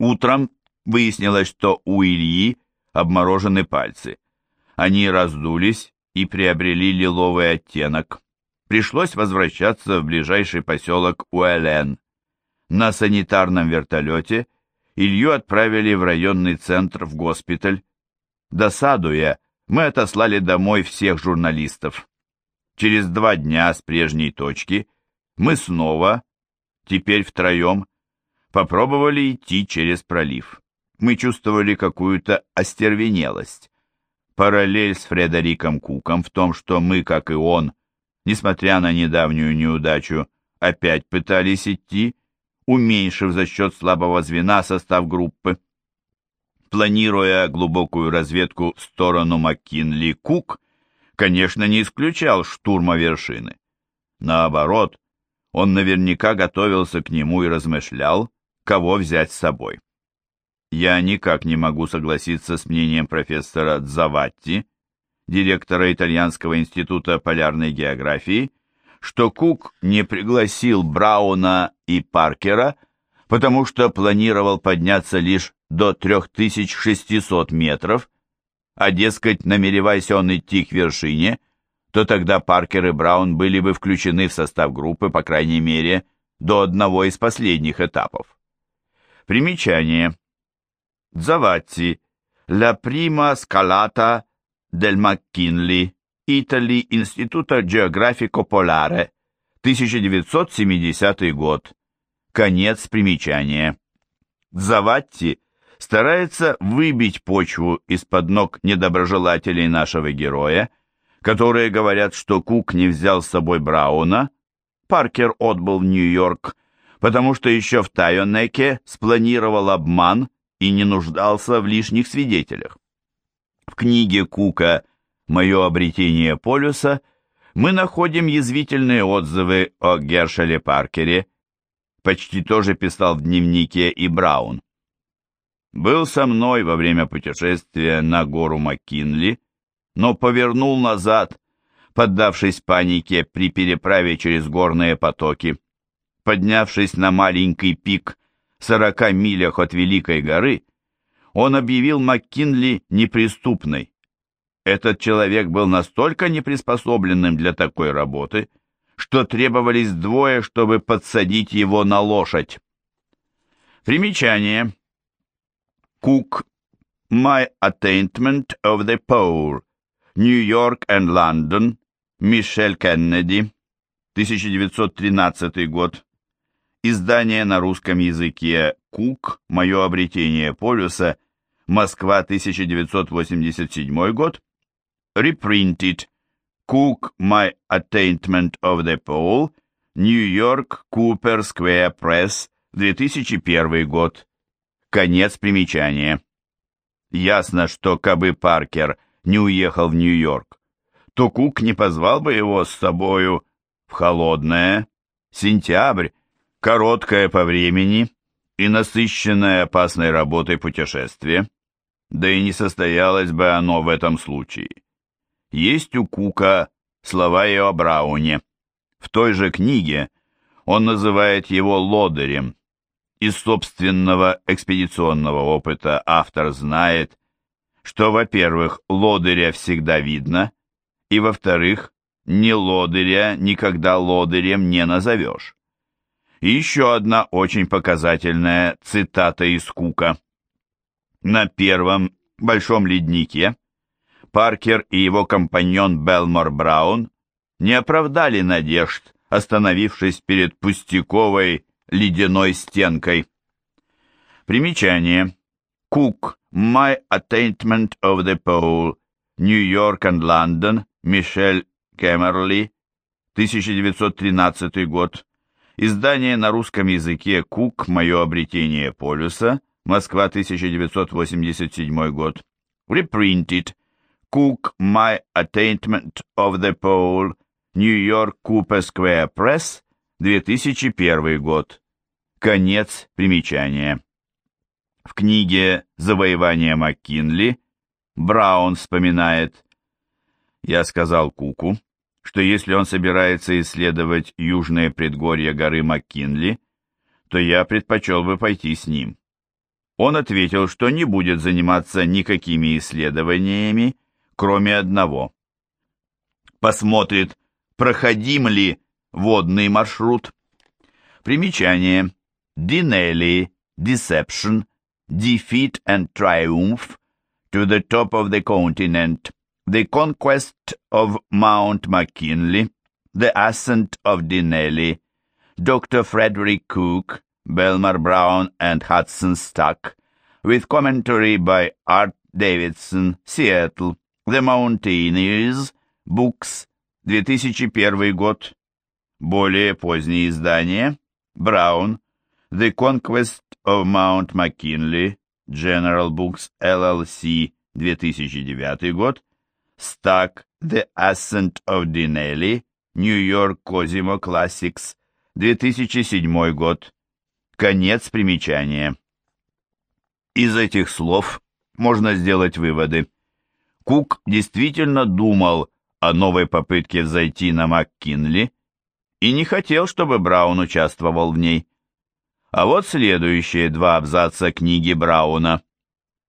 Утром выяснилось, что у Ильи обморожены пальцы. Они раздулись и приобрели лиловый оттенок. Пришлось возвращаться в ближайший поселок Уэлен. На санитарном вертолете Илью отправили в районный центр в госпиталь. Досадуя, мы отослали домой всех журналистов. Через два дня с прежней точки мы снова, теперь втроем, попробовали идти через пролив. Мы чувствовали какую-то остервенелость. Параллель с Фредериком Куком в том, что мы, как и он, несмотря на недавнюю неудачу, опять пытались идти, уменьшив за счет слабого звена состав группы. Планируя глубокую разведку в сторону Маккинли, Кук, конечно, не исключал штурма вершины. Наоборот, он наверняка готовился к нему и размышлял, кого взять с собой. Я никак не могу согласиться с мнением профессора Дзаватти, директора Итальянского института полярной географии, что Кук не пригласил Брауна и Паркера, потому что планировал подняться лишь до 3600 метров, а, дескать, намереваясь он идти к вершине, то тогда Паркер и Браун были бы включены в состав группы, по крайней мере, до одного из последних этапов. Примечание. Заватти. La prima scalata del McKinley. Italy. Института Geografico Polare. 1970 год. Конец примечания. Заватти старается выбить почву из-под ног недоброжелателей нашего героя, которые говорят, что Кук не взял с собой Брауна, Паркер отбыл в Нью-Йорк, потому что еще в Тайонеке спланировал обман и не нуждался в лишних свидетелях. В книге Кука «Мое обретение полюса» мы находим язвительные отзывы о Гершеле Паркере, почти тоже писал в дневнике и Браун. Был со мной во время путешествия на гору Маккинли, но повернул назад, поддавшись панике при переправе через горные потоки. Поднявшись на маленький пик в сорока милях от Великой горы, он объявил МакКинли неприступной. Этот человек был настолько неприспособленным для такой работы, что требовались двое, чтобы подсадить его на лошадь. Примечание. Cook. My Attainment of the Pole. New York and London. Мишель Кеннеди. 1913 год. Издание на русском языке «Кук. Мое обретение полюса». Москва, 1987 год. Reprinted. Cook My Attainment of the Pole. Нью-Йорк, Купер Сквер Пресс, 2001 год. Конец примечания. Ясно, что кабы Паркер не уехал в Нью-Йорк, то Кук не позвал бы его с собою в холодное, сентябрь, короткое по времени и насыщенное опасной работой путешествие, да и не состоялось бы оно в этом случае. Есть у Кука слова и о Брауне. В той же книге он называет его лодырем. Из собственного экспедиционного опыта автор знает, что, во-первых, лодыря всегда видно, и, во-вторых, ни лодыря никогда лодырем не назовешь. И еще одна очень показательная цитата из Кука. На первом большом леднике Паркер и его компаньон Белмор Браун не оправдали надежд, остановившись перед пустяковой ледяной стенкой. Примечание. Кук. My Attainment of the Pole. New York and London. Мишель Кэмерли. 1913 год. Издание на русском языке «Кук. Мое обретение полюса», Москва, 1987 год. Reprinted. Cook My Attainment of the Pole, New York Cooper Square Press, 2001 год. Конец примечания. В книге «Завоевание Маккинли» Браун вспоминает «Я сказал Куку, что если он собирается исследовать южные предгорья горы Маккинли, то я предпочел бы пойти с ним. он ответил, что не будет заниматься никакими исследованиями, кроме одного. Посмотрит, проходим ли водный маршрут. Примечание. Dinelli, Deception, Defeat and Triumph, To the Top of the Continent, The Conquest of Mount McKinley, The Ascent of Dinelli, Dr. Frederick Cook, Belmar Brown and Hudson Stuck, with commentary by Art Davidson, Seattle, The Mountaineers, Books, 2001 год. Более поздние издания. Браун, The Conquest of Mount McKinley, General Books, LLC, 2009 год. Stuck, The Ascent of Dinelli, New York Cosimo Classics, 2007 год. Конец примечания. Из этих слов можно сделать выводы. Кук действительно думал о новой попытке взойти на МакКинли и не хотел, чтобы Браун участвовал в ней. А вот следующие два абзаца книги Брауна.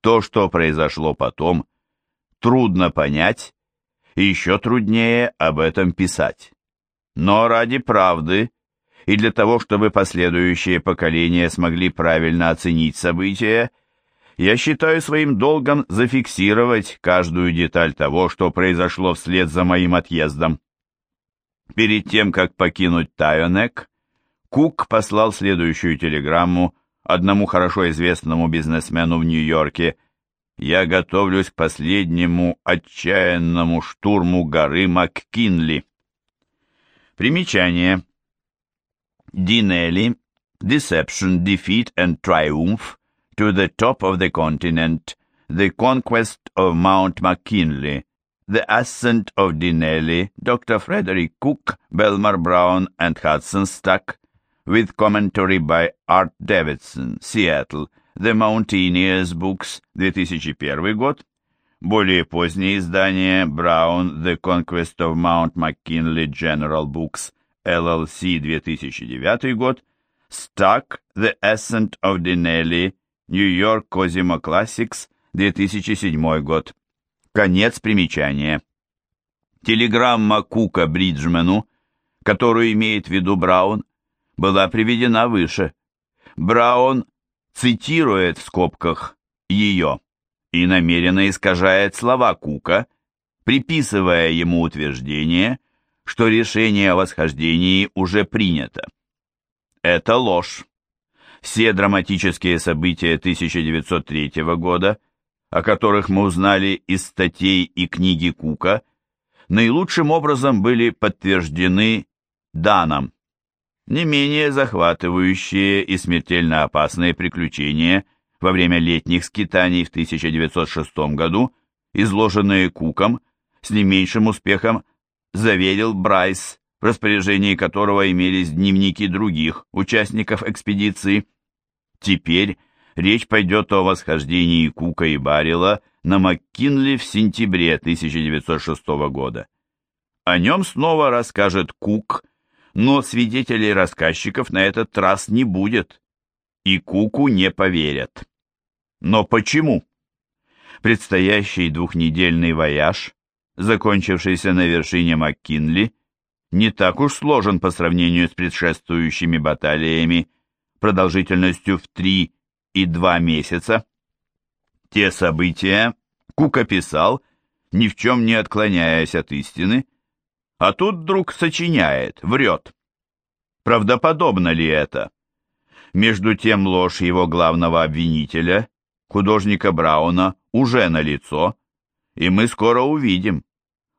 То, что произошло потом, трудно понять, и еще труднее об этом писать. Но ради правды и для того, чтобы последующие поколения смогли правильно оценить события, я считаю своим долгом зафиксировать каждую деталь того, что произошло вслед за моим отъездом. Перед тем, как покинуть Тайонек, Кук послал следующую телеграмму одному хорошо известному бизнесмену в Нью-Йорке. «Я готовлюсь к последнему отчаянному штурму горы МакКинли». Примечание. Dinelli, Deception, Defeat and Triumph, To the Top of the Continent, The Conquest of Mount McKinley, The Ascent of Dinelli, Dr. Frederick Cook, Belmar Brown and Hudson Stuck, with commentary by Art Davidson, Seattle, The Mountaineers Books, 2001 год, более позднее издание Brown, The Conquest of Mount McKinley General Books, LLC 2009 год, Stuck, The Ascent of Dinelli, New York Cosimo Classics, 2007 год. Конец примечания. Телеграмма Кука Бриджмену, которую имеет в виду Браун, была приведена выше. Браун цитирует в скобках ее и намеренно искажает слова Кука, приписывая ему утверждение, что решение о восхождении уже принято. Это ложь. Все драматические события 1903 года, о которых мы узнали из статей и книги Кука, наилучшим образом были подтверждены Даном. Не менее захватывающие и смертельно опасные приключения во время летних скитаний в 1906 году, изложенные Куком, с не меньшим успехом заверил Брайс, в распоряжении которого имелись дневники других участников экспедиции. Теперь речь пойдет о восхождении Кука и Баррила на МакКинли в сентябре 1906 года. О нем снова расскажет Кук, но свидетелей рассказчиков на этот раз не будет, и Куку не поверят. Но почему? Предстоящий двухнедельный вояж закончившийся на вершине МакКинли, не так уж сложен по сравнению с предшествующими баталиями продолжительностью в три и два месяца. Те события Кук описал, ни в чем не отклоняясь от истины, а тут вдруг сочиняет, врет. Правдоподобно ли это? Между тем ложь его главного обвинителя, художника Брауна, уже налицо, и мы скоро увидим.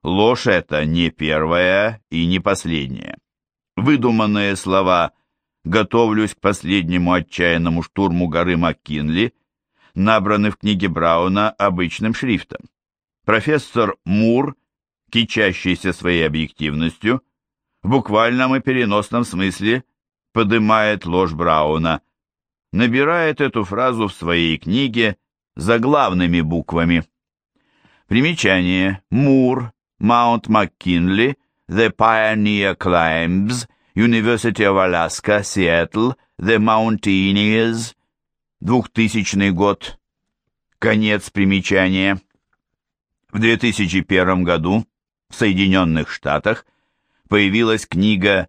Ложь это не первая и не последняя. Выдуманные слова «готовлюсь к последнему отчаянному штурму горы МакКинли» набраны в книге Брауна обычным шрифтом. Профессор Мур, кичащийся своей объективностью, в буквальном и переносном смысле подымает ложь Брауна, набирает эту фразу в своей книге заглавными буквами. Примечание. Мур. Mount McKinley. The Pioneer Climbs. University of Alaska, Seattle. The Mountaineers. 2000 год. Конец примечания. В 2001 году в Соединенных Штатах появилась книга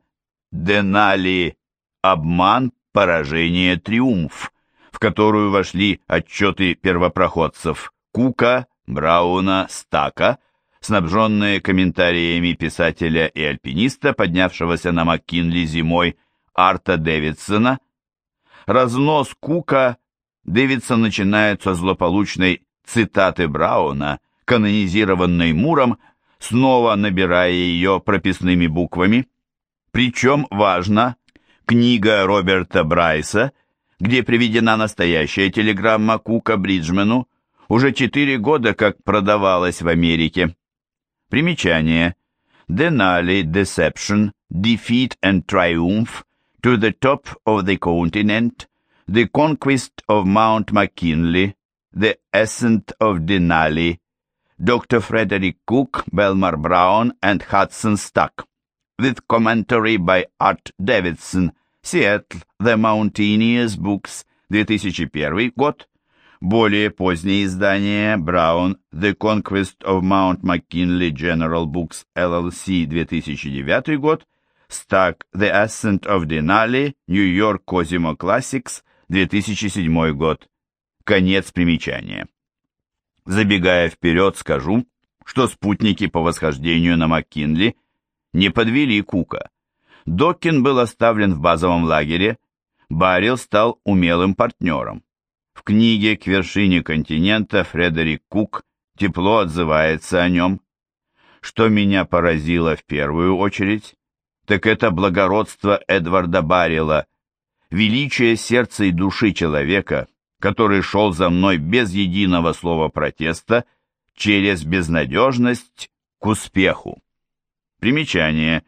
«Денали. Обман, поражение, триумф», в которую вошли отчеты первопроходцев Кука, Брауна, Стака, снабженные комментариями писателя и альпиниста, поднявшегося на МакКинли зимой, Арта Дэвидсона. Разнос Кука Дэвидсон начинает со злополучной цитаты Брауна, канонизированной Муром, снова набирая ее прописными буквами. Причем важно, книга Роберта Брайса, где приведена настоящая телеграмма Кука Бриджмену, уже четыре года как продавалась в Америке. Примечание. Denali Deception, Defeat and Triumph, To the Top of the Continent, The Conquest of Mount McKinley, The Ascent of Denali, Dr. Frederick Cook, Belmar Brown, and Hudson Stuck, with commentary by Art Davidson, Seattle, The Mountaineers Books, 2001 год, более поздние издания Браун The Conquest of Mount McKinley General Books LLC 2009 год, Stuck The Ascent of Denali New York Cosimo Classics 2007 год. Конец примечания. Забегая вперед, скажу, что спутники по восхождению на Маккинли не подвели Кука. Доккин был оставлен в базовом лагере, Баррил стал умелым партнером. В книге «К вершине континента» Фредерик Кук тепло отзывается о нем. Что меня поразило в первую очередь, так это благородство Эдварда Баррила, величие сердца и души человека, который шел за мной без единого слова протеста через безнадежность к успеху. Примечание.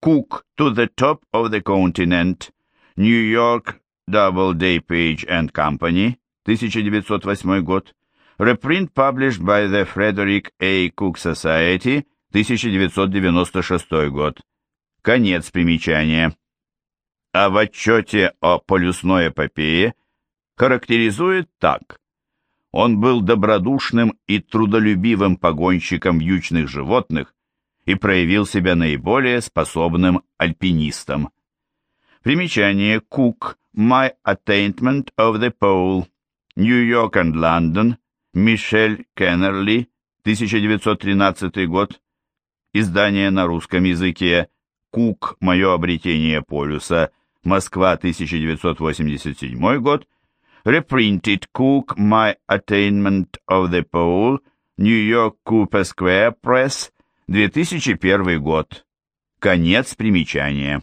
Cook to the top of the continent. New York Doubleday Page and Company. 1908 год. Reprint published by the Frederick A. Cook Society. 1996 год. Конец примечания. А в отчете о полюсной эпопее характеризует так. Он был добродушным и трудолюбивым погонщиком вьючных животных и проявил себя наиболее способным альпинистом. Примечание Кук My Attainment of the Pole Нью-Йорк и Лондон Мишель Кеннерли 1913 год Издание на русском языке Кук Мое обретение полюса Москва 1987 год Reprinted Cook My Attainment of the Pole, Нью-Йорк Cooper Square Press, 2001 год. Конец примечания.